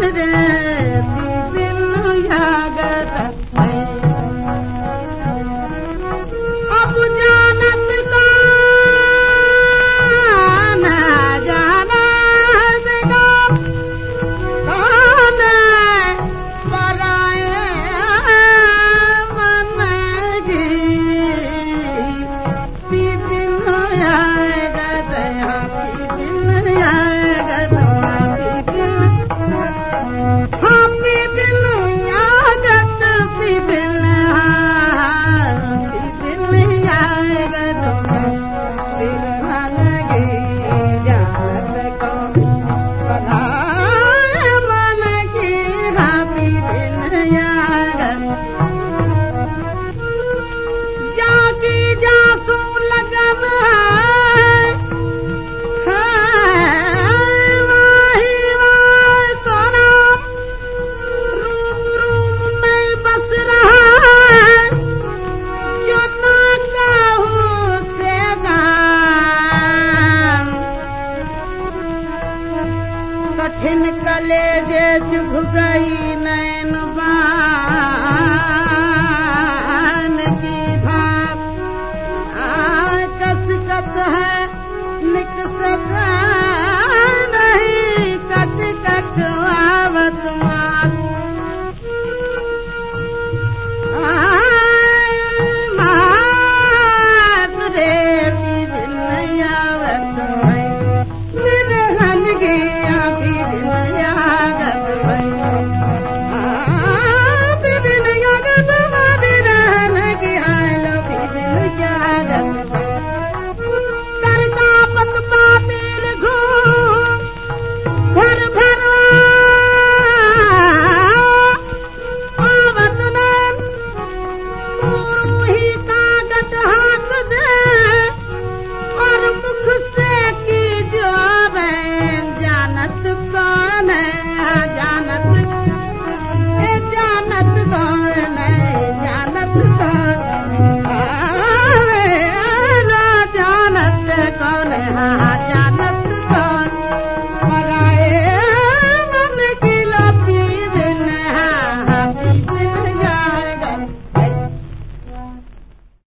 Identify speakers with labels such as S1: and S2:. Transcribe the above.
S1: Canada. जे चुभ गई नैन बान की भाप कस कस है निकसत नहीं जाना